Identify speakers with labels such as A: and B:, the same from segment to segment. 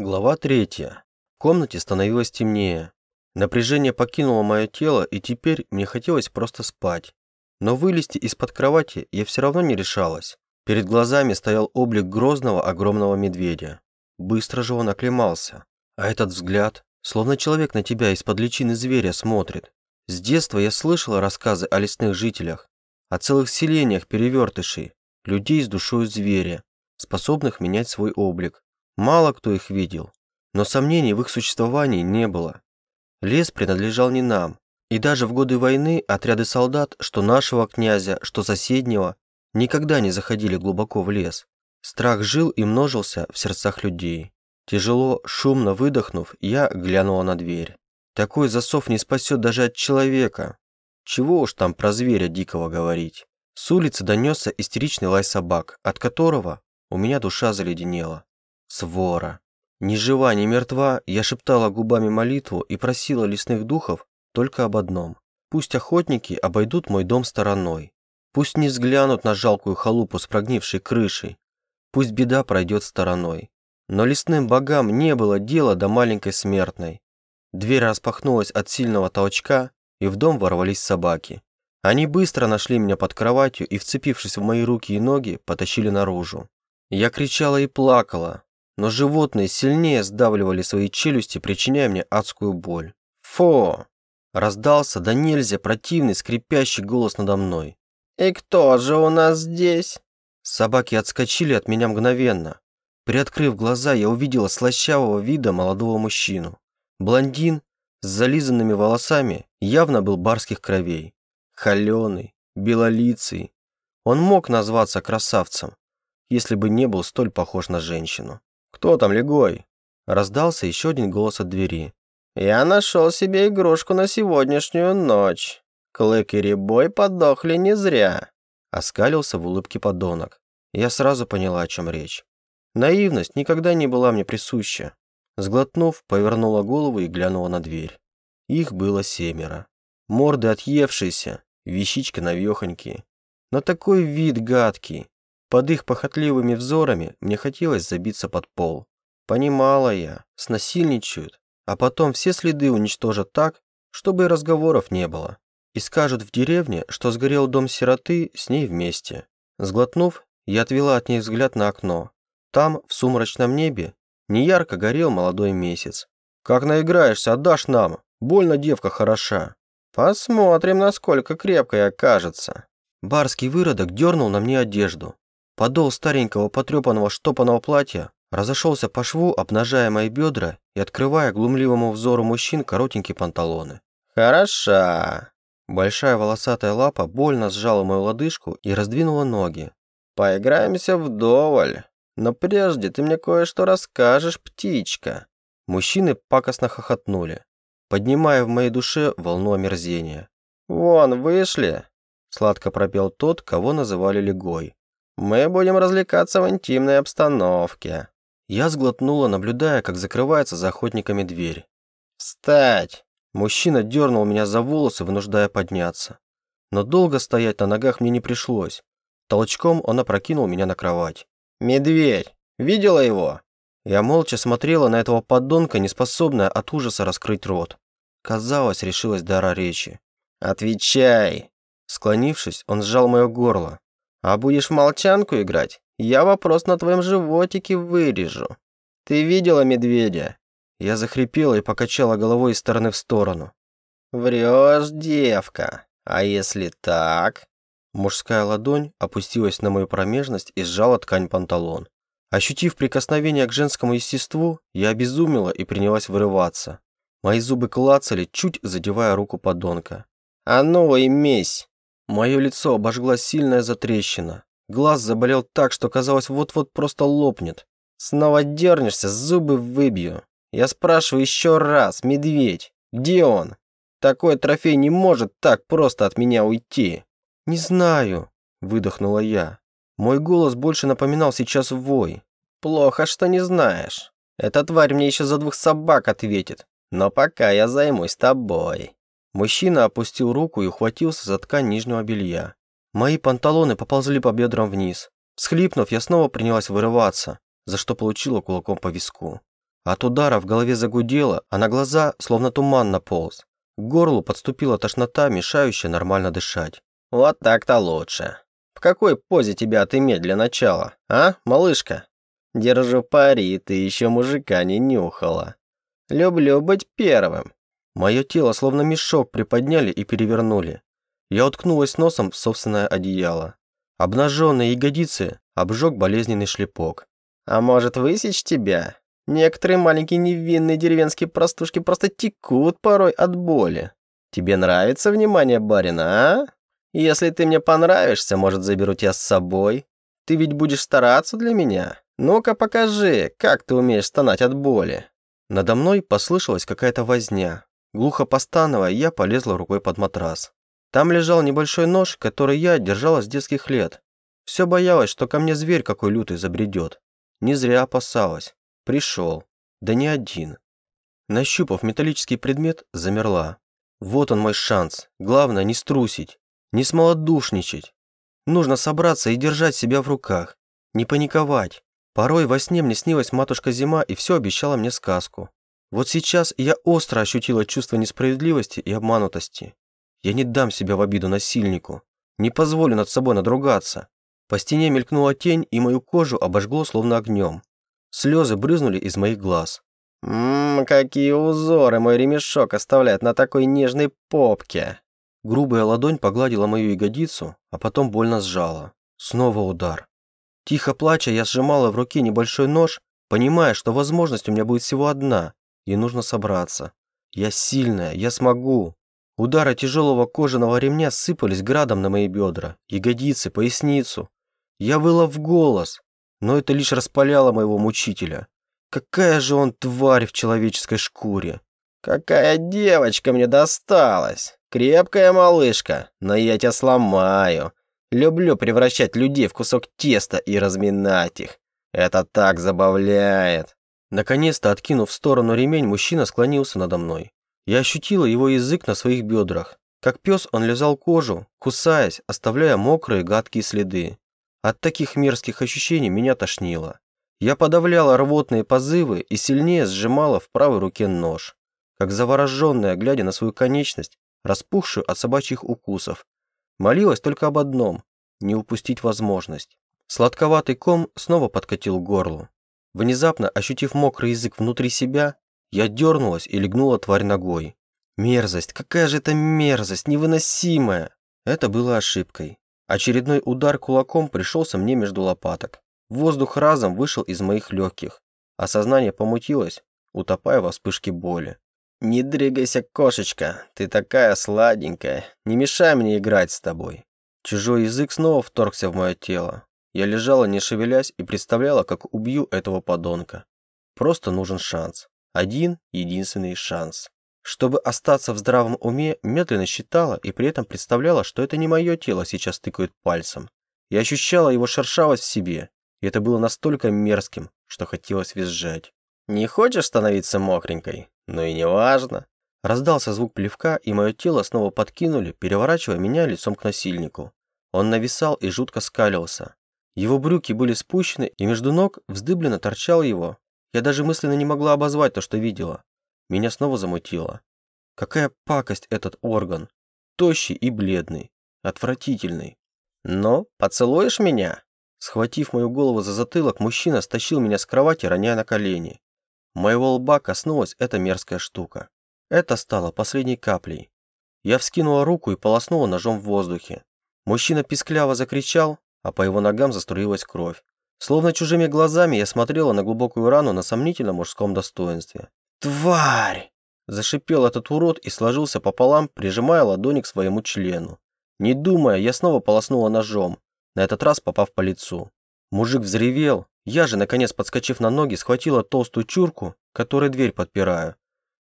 A: Глава третья. В комнате становилось темнее. Напряжение покинуло мое тело, и теперь мне хотелось просто спать. Но вылезти из-под кровати я все равно не решалась. Перед глазами стоял облик грозного огромного медведя. Быстро же он оклемался. А этот взгляд, словно человек на тебя из-под личины зверя смотрит. С детства я слышала рассказы о лесных жителях, о целых селениях перевертышей, людей с душой зверя, способных менять свой облик. Мало кто их видел, но сомнений в их существовании не было. Лес принадлежал не нам, и даже в годы войны отряды солдат, что нашего князя, что соседнего, никогда не заходили глубоко в лес. Страх жил и множился в сердцах людей. Тяжело, шумно выдохнув, я глянула на дверь. Такой засов не спасет даже от человека. Чего уж там про зверя дикого говорить. С улицы донесся истеричный лай собак, от которого у меня душа заледенела. Свора. Ни жива, ни мертва, я шептала губами молитву и просила лесных духов только об одном. Пусть охотники обойдут мой дом стороной. Пусть не взглянут на жалкую халупу с прогнившей крышей. Пусть беда пройдет стороной. Но лесным богам не было дела до маленькой смертной. Дверь распахнулась от сильного толчка, и в дом ворвались собаки. Они быстро нашли меня под кроватью и, вцепившись в мои руки и ноги, потащили наружу. Я кричала и плакала, но животные сильнее сдавливали свои челюсти, причиняя мне адскую боль. «Фу!» – раздался да нельзя противный скрипящий голос надо мной.
B: «И кто же у нас здесь?»
A: Собаки отскочили от меня мгновенно. Приоткрыв глаза, я увидела слащавого вида молодого мужчину. Блондин с зализанными волосами явно был барских кровей. Холеный, белолицый. Он мог назваться красавцем, если бы не был столь похож на женщину. «Кто там, Легой?» Раздался еще один голос от двери.
B: «Я нашел себе игрушку на сегодняшнюю ночь. Клык и Рябой подохли не зря»,
A: оскалился в улыбке подонок. Я сразу поняла, о чем речь. Наивность никогда не была мне присуща. Сглотнув, повернула голову и глянула на дверь. Их было семеро. Морды отъевшиеся, вещички навехонькие. На такой вид гадкий, под их похотливыми взорами мне хотелось забиться под пол. Понимала я, снасильничают, а потом все следы уничтожат так, чтобы и разговоров не было. И скажут в деревне, что сгорел дом сироты с ней вместе. Сглотнув, я отвела от ней взгляд на окно. Там, в сумрачном небе, неярко горел молодой месяц. «Как наиграешься, отдашь нам? Больно девка хороша».
B: «Посмотрим, насколько крепкой окажется».
A: Барский выродок дернул на мне одежду, Подол старенького потрепанного штопанного платья разошелся по шву, обнажая мои бедра и открывая глумливому взору мужчин коротенькие панталоны.
B: «Хороша!»
A: Большая волосатая лапа больно сжала мою лодыжку и раздвинула ноги.
B: «Поиграемся вдоволь, но прежде ты мне кое-что расскажешь, птичка».
A: Мужчины пакостно хохотнули, поднимая в моей душе волну омерзения.
B: «Вон, вышли!»
A: Сладко пропел тот, кого называли Легой.
B: Мы будем развлекаться в интимной обстановке».
A: Я сглотнула, наблюдая, как закрывается за охотниками дверь.
B: «Встать!»
A: Мужчина дернул меня за волосы, вынуждая подняться. Но долго стоять на ногах мне не пришлось. Толчком он опрокинул меня на кровать.
B: «Медведь! Видела его?»
A: Я молча смотрела на этого подонка, неспособная от ужаса раскрыть рот. Казалось, решилась дара речи.
B: «Отвечай!»
A: Склонившись, он сжал мое горло.
B: А будешь в молчанку играть, я вопрос на твоем животике вырежу. Ты видела медведя?»
A: Я захрипела и покачала головой из стороны в сторону.
B: «Врешь, девка. А если так?»
A: Мужская ладонь опустилась на мою промежность и сжала ткань панталон. Ощутив прикосновение к женскому естеству, я обезумела и принялась вырываться. Мои зубы клацали, чуть задевая руку подонка.
B: «А ну, имесь!»
A: Мое лицо обожгла сильная затрещина. Глаз заболел так, что казалось вот-вот просто лопнет.
B: Снова дернешься, зубы выбью. Я спрашиваю еще раз, медведь, где он? Такой трофей не может так просто от меня уйти.
A: Не знаю, выдохнула я. Мой голос больше напоминал сейчас вой.
B: Плохо, что не знаешь. Эта тварь мне еще за двух собак ответит. Но пока я займусь тобой.
A: Мужчина опустил руку и ухватился за ткань нижнего белья. Мои панталоны поползли по бедрам вниз. Схлипнув, я снова принялась вырываться, за что получила кулаком по виску. От удара в голове загудело, а на глаза словно туман наполз. К горлу подступила тошнота, мешающая нормально дышать.
B: «Вот так-то лучше. В какой позе тебя отыметь для начала, а, малышка? Держу пари, ты еще мужика не нюхала. Люблю быть первым».
A: Мое тело словно мешок приподняли и перевернули. Я уткнулась носом в собственное одеяло. Обнаженные ягодицы обжег болезненный шлепок.
B: «А может высечь тебя? Некоторые маленькие невинные деревенские простушки просто текут порой от боли. Тебе нравится внимание барина, а? Если ты мне понравишься, может, заберу тебя с собой? Ты ведь будешь стараться для меня? Ну-ка покажи, как ты умеешь стонать от боли».
A: Надо мной послышалась какая-то возня. Глухо постановая, я полезла рукой под матрас. Там лежал небольшой нож, который я держала с детских лет. Все боялась, что ко мне зверь какой лютый забредет. Не зря опасалась. Пришел. Да не один. Нащупав металлический предмет, замерла. Вот он мой шанс. Главное не струсить, не смолодушничать. Нужно собраться и держать себя в руках. Не паниковать. Порой во сне мне снилась матушка Зима и все обещала мне сказку. Вот сейчас я остро ощутила чувство несправедливости и обманутости. Я не дам себя в обиду насильнику. Не позволю над собой надругаться. По стене мелькнула тень, и мою кожу обожгло словно огнем. Слезы брызнули из моих глаз.
B: «Ммм, какие узоры мой ремешок оставляет на такой нежной попке!»
A: Грубая ладонь погладила мою ягодицу, а потом больно сжала. Снова удар. Тихо плача, я сжимала в руке небольшой нож, понимая, что возможность у меня будет всего одна, и нужно собраться. Я сильная, я смогу. Удары тяжелого кожаного ремня сыпались градом на мои бедра, ягодицы, поясницу. Я выла в голос, но это лишь распаляло моего мучителя. Какая же он тварь в человеческой шкуре.
B: Какая девочка мне досталась. Крепкая малышка, но я тебя сломаю. Люблю превращать людей в кусок теста и разминать их. Это так забавляет.
A: Наконец-то, откинув в сторону ремень, мужчина склонился надо мной. Я ощутила его язык на своих бедрах. Как пес он лизал кожу, кусаясь, оставляя мокрые гадкие следы. От таких мерзких ощущений меня тошнило. Я подавляла рвотные позывы и сильнее сжимала в правой руке нож. Как завороженная, глядя на свою конечность, распухшую от собачьих укусов, молилась только об одном – не упустить возможность. Сладковатый ком снова подкатил к горлу. Внезапно, ощутив мокрый язык внутри себя, я дернулась и легнула тварь ногой. Мерзость, какая же это мерзость, невыносимая. Это было ошибкой. Очередной удар кулаком пришелся мне между лопаток. Воздух разом вышел из моих легких, а сознание помутилось, утопая во вспышке боли.
B: «Не дрыгайся, кошечка, ты такая сладенькая, не мешай мне играть с тобой».
A: Чужой язык снова вторгся в мое тело. Я лежала, не шевелясь, и представляла, как убью этого подонка. Просто нужен шанс. Один единственный шанс. Чтобы остаться в здравом уме, медленно считала и при этом представляла, что это не мое тело сейчас тыкают пальцем. Я ощущала его шершавость в себе, и это было настолько мерзким, что хотелось визжать.
B: «Не хочешь становиться мокренькой? Ну и не важно».
A: Раздался звук плевка, и мое тело снова подкинули, переворачивая меня лицом к насильнику. Он нависал и жутко скалился. Его брюки были спущены, и между ног вздыбленно торчал его, я даже мысленно не могла обозвать то, что видела. Меня снова замутило. Какая пакость этот орган. Тощий и бледный. Отвратительный.
B: Но поцелуешь меня?»
A: Схватив мою голову за затылок, мужчина стащил меня с кровати, роняя на колени. Моего лба коснулась эта мерзкая штука. Это стало последней каплей. Я вскинула руку и полоснула ножом в воздухе. Мужчина пискляво закричал, а по его ногам заструилась кровь. Словно чужими глазами я смотрела на глубокую рану на сомнительном мужском достоинстве.
B: «Тварь!»
A: Зашипел этот урод и сложился пополам, прижимая ладони к своему члену. Не думая, я снова полоснула ножом, на этот раз попав по лицу. Мужик взревел, я же, наконец подскочив на ноги, схватила толстую чурку, которой дверь подпираю,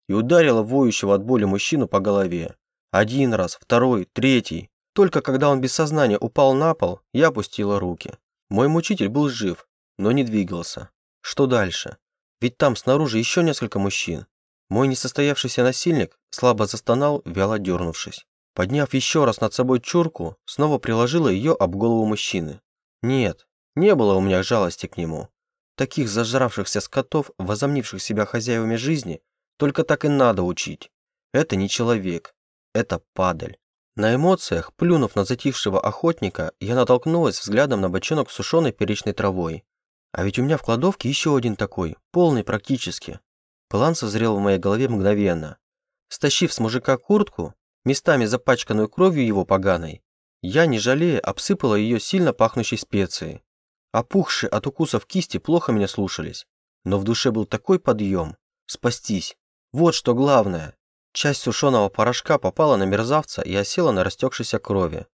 A: и ударила воющего от боли мужчину по голове. Один раз, второй, третий. Только когда он без сознания упал на пол, я опустила руки. Мой мучитель был жив, но не двигался. Что дальше? Ведь там снаружи еще несколько мужчин. Мой несостоявшийся насильник слабо застонал, вяло дернувшись. Подняв еще раз над собой чурку, снова приложила ее об голову мужчины. Нет, не было у меня жалости к нему. Таких зажравшихся скотов, возомнивших себя хозяевами жизни, только так и надо учить. Это не человек, это падаль. На эмоциях, плюнув на затихшего охотника, я натолкнулась взглядом на бочонок с сушеной перечной травой. А ведь у меня в кладовке еще один такой, полный практически. План созрел в моей голове мгновенно. Стащив с мужика куртку, местами запачканную кровью его поганой, я, не жалея, обсыпала ее сильно пахнущей специей. Опухшие от укусов кисти плохо меня слушались, но в душе был такой подъем. Спастись. Вот что главное. Часть сушеного порошка попала на мерзавца и осела на растекшейся крови.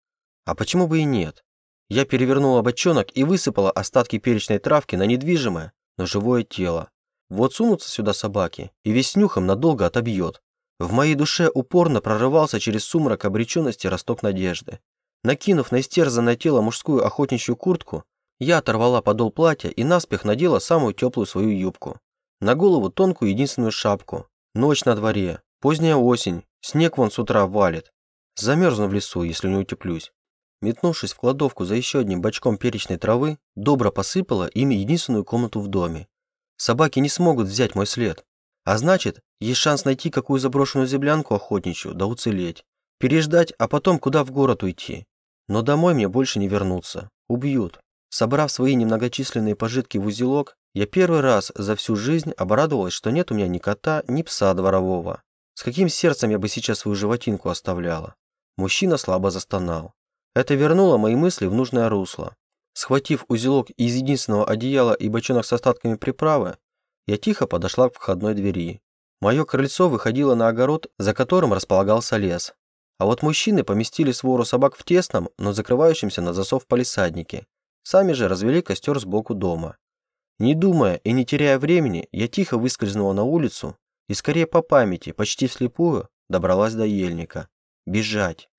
A: А почему бы и нет? Я перевернула бочонок и высыпала остатки перечной травки на недвижимое, но живое тело. Вот сунутся сюда собаки, и весь нюхом надолго отобьет. В моей душе упорно прорывался через сумрак обреченности росток надежды. Накинув на истерзанное тело мужскую охотничью куртку, я оторвала подол платья и наспех надела самую теплую свою юбку. На голову тонкую единственную шапку. Ночь на дворе, поздняя осень, снег вон с утра валит. Замерзну в лесу, если не утеплюсь. Метнувшись в кладовку за еще одним бачком перечной травы, добро посыпала ими единственную комнату в доме. Собаки не смогут взять мой след. А значит, есть шанс найти какую заброшенную землянку охотничью, да уцелеть. Переждать, а потом куда в город уйти. Но домой мне больше не вернуться. Убьют. Собрав свои немногочисленные пожитки в узелок, я первый раз за всю жизнь обрадовалась, что нет у меня ни кота, ни пса дворового. С каким сердцем я бы сейчас свою животинку оставляла? Мужчина слабо застонал. Это вернуло мои мысли в нужное русло. Схватив узелок из единственного одеяла и бочонок с остатками приправы, я тихо подошла к входной двери. Мое крыльцо выходило на огород, за которым располагался лес. А вот мужчины поместили свору собак в тесном, но закрывающемся на засов палисаднике, Сами же развели костер сбоку дома. Не думая и не теряя времени, я тихо выскользнула на улицу и скорее по памяти, почти вслепую, добралась до ельника. Бежать.